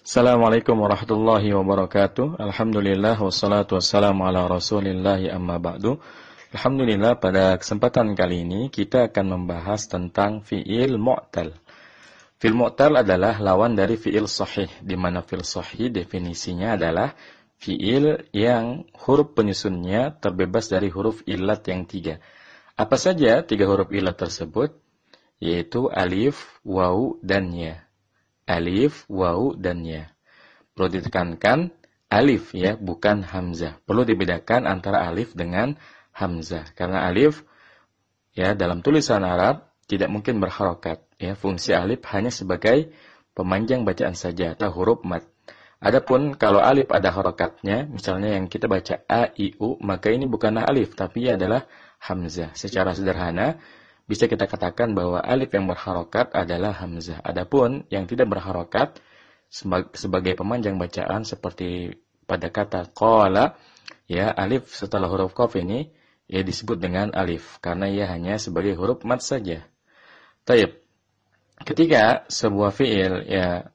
Assalamualaikum warahmatullahi wabarakatuh. Alhamdulillah wassalatu wassalamu ala rasulillahi amma ba'du. Alhamdulillah pada kesempatan kali ini kita akan membahas tentang fi'il mu'tal. Fi'il mu'tal adalah lawan dari fi'il sahih, di mana fi'il sahih definisinya adalah fi'il yang huruf penyusunnya terbebas dari huruf ilat yang tiga. Apa saja tiga huruf ilat tersebut? Yaitu alif, waw, dan ya alif, waw, dan ya. Perlu ditekankan alif ya, bukan hamzah. Perlu dibedakan antara alif dengan hamzah. Karena alif ya dalam tulisan Arab tidak mungkin berharokat. Ya, fungsi alif hanya sebagai pemanjang bacaan saja atau huruf mat. Adapun kalau alif ada harokatnya, misalnya yang kita baca a, i, u, maka ini bukanlah alif, tapi adalah hamzah. Secara sederhana, bisa kita katakan bahwa alif yang berharokat adalah hamzah. Adapun yang tidak berharokat sebagai pemanjang bacaan seperti pada kata qala ya alif setelah huruf qaf ini ya disebut dengan alif karena ia hanya sebagai huruf mat saja. Taib. Ketika sebuah fiil ya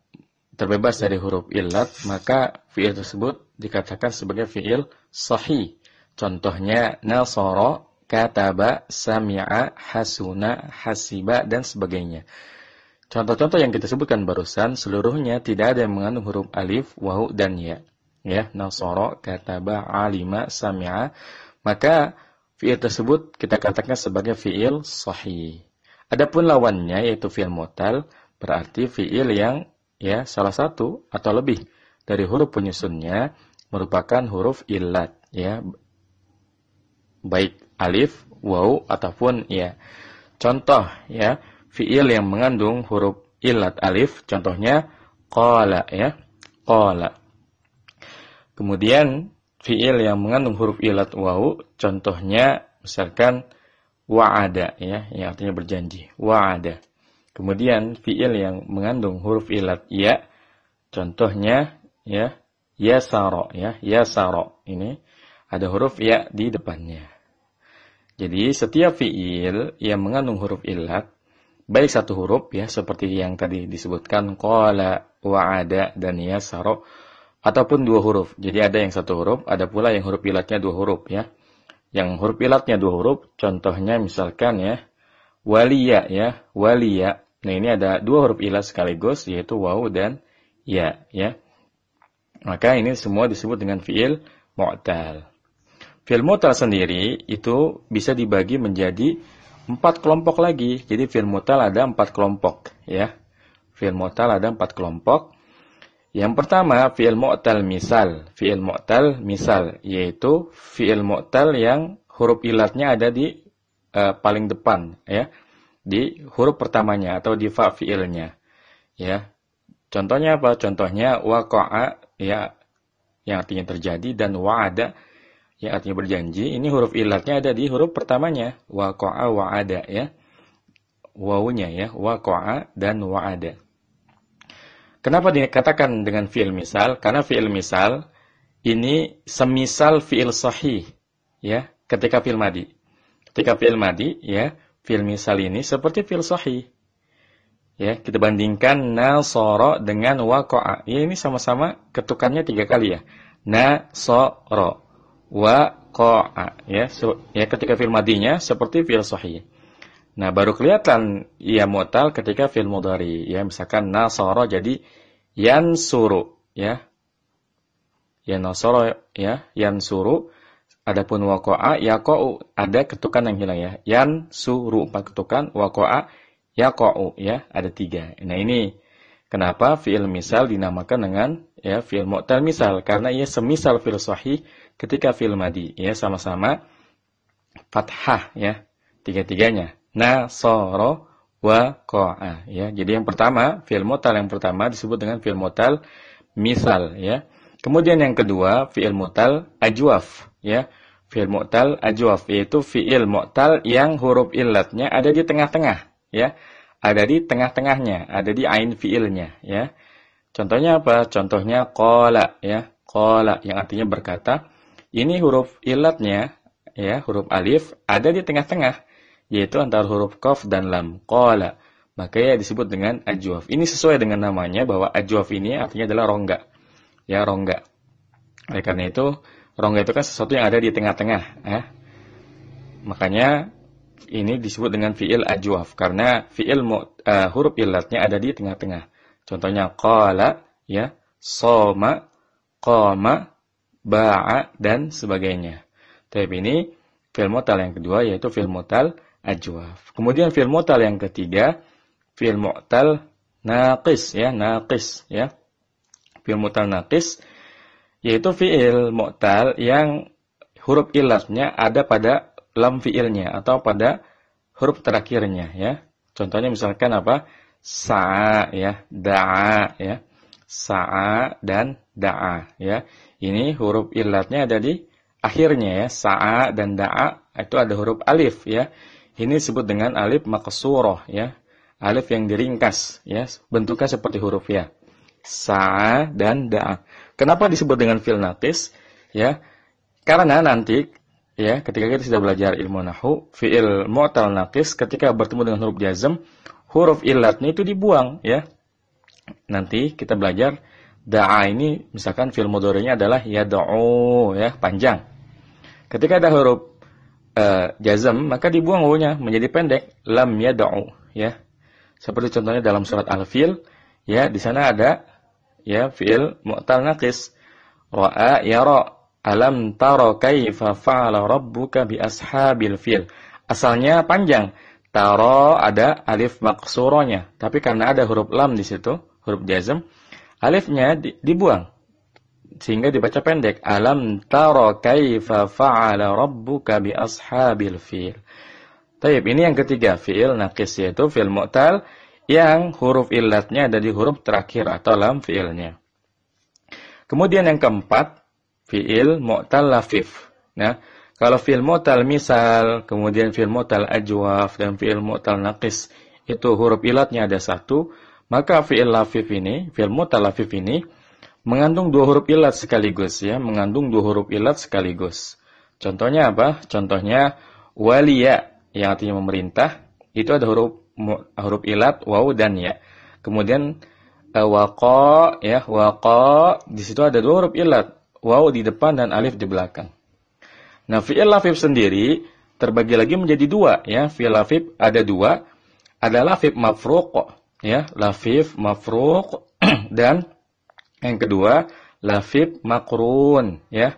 terbebas dari huruf illat, maka fiil tersebut dikatakan sebagai fiil sahih. Contohnya nasara kataba, sami'a, hasuna, hasiba, dan sebagainya. Contoh-contoh yang kita sebutkan barusan, seluruhnya tidak ada yang mengandung huruf alif, wahu, dan ya. Ya, nasoro, kataba, alima, sami'a. Maka fi'il tersebut kita katakan sebagai fi'il sahih. Adapun lawannya yaitu fi'il mutal, berarti fi'il yang ya salah satu atau lebih dari huruf penyusunnya merupakan huruf illat ya baik alif, waw ataupun ya. Contoh ya, fiil yang mengandung huruf ilat alif, contohnya qala ya, qala. Kemudian fiil yang mengandung huruf ilat waw, contohnya misalkan wa'ada ya, yang artinya berjanji, wa'ada. Kemudian fiil yang mengandung huruf ilat ya, contohnya ya, yasaro ya, yasaro. Ini ada huruf ya di depannya. Jadi setiap fiil yang mengandung huruf ilat, baik satu huruf ya seperti yang tadi disebutkan qala, wa'ada dan yasara ataupun dua huruf. Jadi ada yang satu huruf, ada pula yang huruf ilatnya dua huruf ya. Yang huruf ilatnya dua huruf, contohnya misalkan ya waliya ya, waliya. Nah, ini ada dua huruf ilat sekaligus yaitu waw dan ya ya. Maka ini semua disebut dengan fiil mu'tal. Fi'il mutal sendiri itu bisa dibagi menjadi empat kelompok lagi. Jadi fi'il mutal ada empat kelompok, ya. Fi'il mutal ada empat kelompok. Yang pertama fi'il mu'tal misal. Fi'il mu'tal misal yaitu fi'il mu'tal yang huruf ilatnya ada di uh, paling depan, ya. Di huruf pertamanya atau di fa fi'ilnya. Ya. Contohnya apa? Contohnya waqa'a ya yang artinya terjadi dan wa'ada yang artinya berjanji, ini huruf ilatnya ada di huruf pertamanya, waqa'a wa'ada ya. Wawunya ya, waqa'a dan wa'ada. Kenapa dikatakan dengan fi'il misal? Karena fi'il misal ini semisal fi'il sahih ya, ketika fi'il madi. Ketika fi'il madi ya, fi'il misal ini seperti fi'il sahih. Ya, kita bandingkan nasara dengan waqa'a. Ya, ini sama-sama ketukannya tiga kali ya. Nasara waqa'a ya so, ya ketika fil madinya seperti fil sahih. Nah, baru kelihatan ia mu'tal ketika fil mudhari ya misalkan nasara jadi yansuru ya. Ya nasara ya yansuru adapun waqa'a yaqa'u ada ketukan yang hilang ya. Yansuru empat ketukan waqa'a yaqa'u ya ada tiga. Nah, ini kenapa fi'il misal dinamakan dengan ya fi'il mu'tal misal karena ia semisal fil sahih ketika fil madi ya sama-sama. Fathah ya tiga-tiganya. Nasara wa qa'a ya. Jadi yang pertama fi'il mutal yang pertama disebut dengan fi'il mutal misal ya. Kemudian yang kedua fi'il mutal ajwaf ya. Fi'il mutal ajwaf yaitu fi'il mutal yang huruf illatnya ada di tengah-tengah ya. Ada di tengah-tengahnya ada di ain fi'ilnya ya. Contohnya apa? Contohnya qala ya. Qala yang artinya berkata ini huruf ilatnya, ya, huruf alif, ada di tengah-tengah, yaitu antara huruf qaf dan lam. Qala. maka ya disebut dengan ajwaf. Ini sesuai dengan namanya bahwa ajwaf ini artinya adalah rongga. Ya, rongga. Oleh karena itu, rongga itu kan sesuatu yang ada di tengah-tengah. Ya. Makanya ini disebut dengan fi'il ajwaf karena fi'il uh, huruf ilatnya ada di tengah-tengah. Contohnya qala, ya, soma, qama, ba'a dan sebagainya. Tapi ini fi'il mutal yang kedua yaitu fi'il mutal ajwaf. Kemudian fi'il mutal yang ketiga fi'il mu'tal naqis ya, naqis ya. Fi'il mu'tal naqis yaitu fi'il mu'tal yang huruf ilatnya ada pada lam fi'ilnya atau pada huruf terakhirnya ya. Contohnya misalkan apa? Sa'a ya, da'a ya. Sa'a dan da'a ya. Ini huruf ilatnya ada di akhirnya ya. Sa'a dan da'a itu ada huruf alif ya. Ini disebut dengan alif maqsurah ya alif yang diringkas ya bentuknya seperti huruf ya sa dan da kenapa disebut dengan fil naqis ya karena nanti ya ketika kita sudah belajar ilmu nahu fiil mu'tal naqis ketika bertemu dengan huruf jazm huruf ilatnya itu dibuang ya nanti kita belajar da'a ini misalkan fil mudhari'nya adalah yad'u ya panjang ketika ada huruf uh, jazm maka dibuang wu-nya menjadi pendek lam yad'u ya seperti contohnya dalam surat Al-Fil, ya di sana ada ya fiil mu'tal naqis. Ra'a yara alam taro kaifa fa'ala rabbuka bi ashabil fil. Asalnya panjang. Taro ada alif maksuronya, tapi karena ada huruf lam di situ, huruf jazm, alifnya di, dibuang sehingga dibaca pendek. Alam taro kaifa fa'ala rabbuka bi ashabil fil. Taib, ini yang ketiga, fi'il naqis yaitu fi'il mu'tal yang huruf illatnya ada di huruf terakhir atau lam fi'ilnya. Kemudian yang keempat, fi'il mu'tal lafif. Nah, kalau fi'il mu'tal misal, kemudian fi'il mu'tal ajwaf dan fi'il mu'tal naqis itu huruf ilatnya ada satu, maka fi'il lafif ini, fi'il mu'tal lafif ini mengandung dua huruf ilat sekaligus ya, mengandung dua huruf ilat sekaligus. Contohnya apa? Contohnya waliya yang artinya memerintah, itu ada huruf huruf ilat waw dan ya. Kemudian uh, waqa ya, waqa di situ ada dua huruf ilat, waw di depan dan alif di belakang. Nah, fi'il lafif sendiri terbagi lagi menjadi dua ya. Fi'il lafif ada dua, ada lafif mafruq ya, lafif mafruq dan yang kedua lafif makrun ya.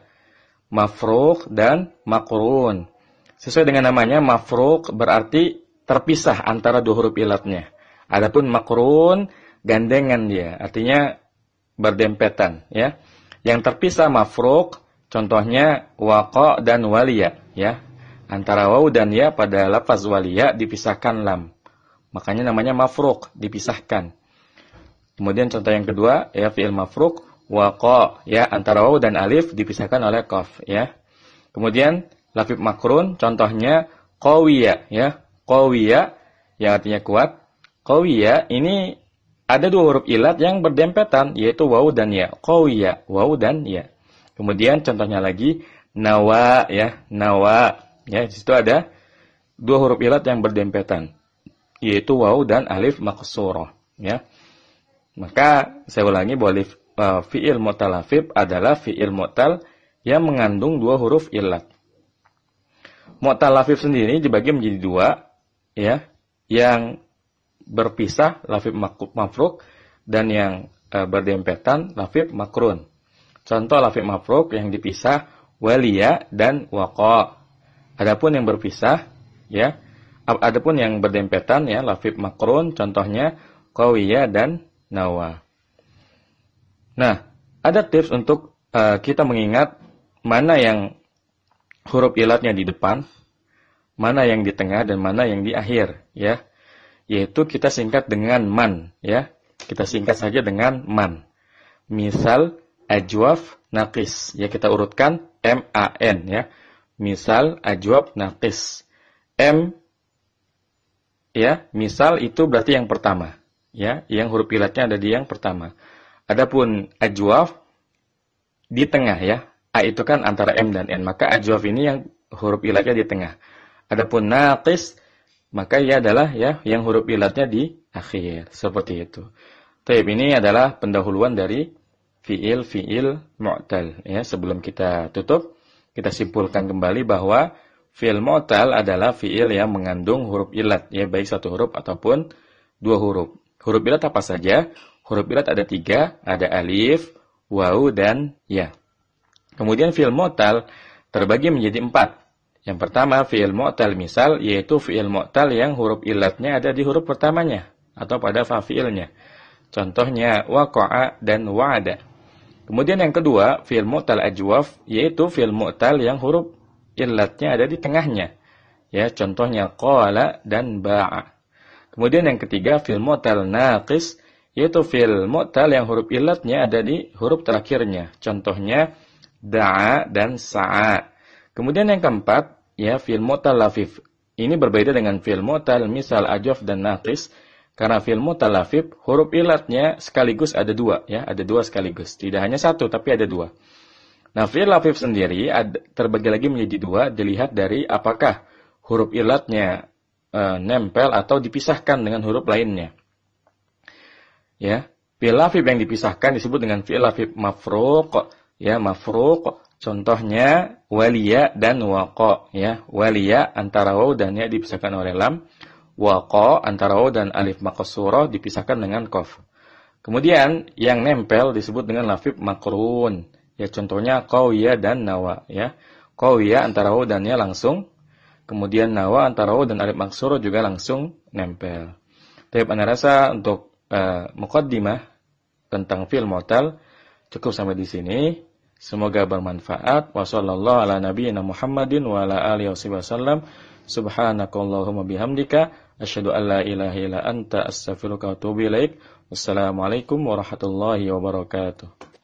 Mafruq dan makrun. Sesuai dengan namanya, mafruk berarti terpisah antara dua huruf ilatnya. Adapun makrun gandengan dia, artinya berdempetan ya. Yang terpisah mafruk contohnya waqa dan waliya ya. Antara waw dan ya pada lafaz waliya dipisahkan lam. Makanya namanya mafruk, dipisahkan. Kemudian contoh yang kedua ya fi'il mafruk waqa ya antara waw dan alif dipisahkan oleh qaf ya. Kemudian lafif makrun contohnya qawiya ya. Qawiya yang artinya kuat. Qawiya ini ada dua huruf ilat yang berdempetan yaitu waw dan ya. Qawiya, waw dan ya. Kemudian contohnya lagi nawa ya, nawa ya. Di situ ada dua huruf ilat yang berdempetan yaitu waw dan alif maksurah ya. Maka saya ulangi bahwa uh, fi'il mu'talafib adalah fi'il mu'tal yang mengandung dua huruf ilat. Mu'tal lafif sendiri dibagi menjadi dua, ya, yang berpisah lafif mafruk dan yang e, berdempetan lafif makrun. Contoh lafif mafruk yang dipisah walia dan waqa. Adapun yang berpisah, ya, adapun yang berdempetan ya lafif makrun contohnya qawiyah dan nawa. Nah, ada tips untuk uh, kita mengingat mana yang huruf ilatnya di depan, mana yang di tengah dan mana yang di akhir, ya. Yaitu kita singkat dengan man, ya. Kita singkat saja dengan man. Misal ajwaf naqis, ya kita urutkan M A N ya. Misal ajwaf naqis. M ya, misal itu berarti yang pertama, ya, yang huruf ilatnya ada di yang pertama. Adapun ajwaf di tengah ya, A itu kan antara M dan N. Maka ajwaf ini yang huruf ilatnya di tengah. Adapun naqis, maka ia adalah ya yang huruf ilatnya di akhir. Seperti itu. Taib ini adalah pendahuluan dari fiil fiil mu'tal ya sebelum kita tutup kita simpulkan kembali bahwa fiil mu'tal adalah fiil yang mengandung huruf ilat ya baik satu huruf ataupun dua huruf. Huruf ilat apa saja? Huruf ilat ada tiga ada alif wawu dan ya. Kemudian fiil mu'tal terbagi menjadi empat. Yang pertama fiil mu'tal misal yaitu fiil mu'tal yang huruf ilatnya ada di huruf pertamanya atau pada fa'ilnya contohnya waqa'a dan wa'ada. Kemudian yang kedua, fi'il mu'tal ajwaf, yaitu fi'il mu'tal yang huruf illatnya ada di tengahnya. Ya, contohnya qala dan ba'a. Kemudian yang ketiga, fi'il mu'tal naqis, yaitu fi'il mu'tal yang huruf illatnya ada di huruf terakhirnya. Contohnya da'a dan sa'a. Kemudian yang keempat, ya fi'il mu'tal lafif. Ini berbeda dengan fi'il mu'tal misal ajwaf dan naqis karena fil mutalafib, huruf ilatnya sekaligus ada dua, ya, ada dua sekaligus. Tidak hanya satu, tapi ada dua. Nah, fil lafif sendiri terbagi lagi menjadi dua, dilihat dari apakah huruf ilatnya e, nempel atau dipisahkan dengan huruf lainnya. Ya, fil lafif yang dipisahkan disebut dengan fil lafif mafruq, ya, mafruq. Contohnya waliya dan waqa, ya. Waliya antara waw dan ya dipisahkan oleh lam Waqa antara waw dan alif maqsurah dipisahkan dengan qaf. Kemudian yang nempel disebut dengan lafif makrun. Ya contohnya qawiya dan nawa ya. Qawiya antara waw dan ya langsung. Kemudian nawa antara waw dan alif maqsurah juga langsung nempel. Tapi anda rasa untuk uh, muqaddimah tentang fil mu'tal cukup sampai di sini. Semoga bermanfaat. Wassallallahu ala nabiyyina Muhammadin wa ala alihi wasallam. Subhanakallahumma bihamdika Asyhadu an la ilaha illa anta astaghfiruka wa atubu ilaik. Wassalamualaikum warahmatullahi wabarakatuh.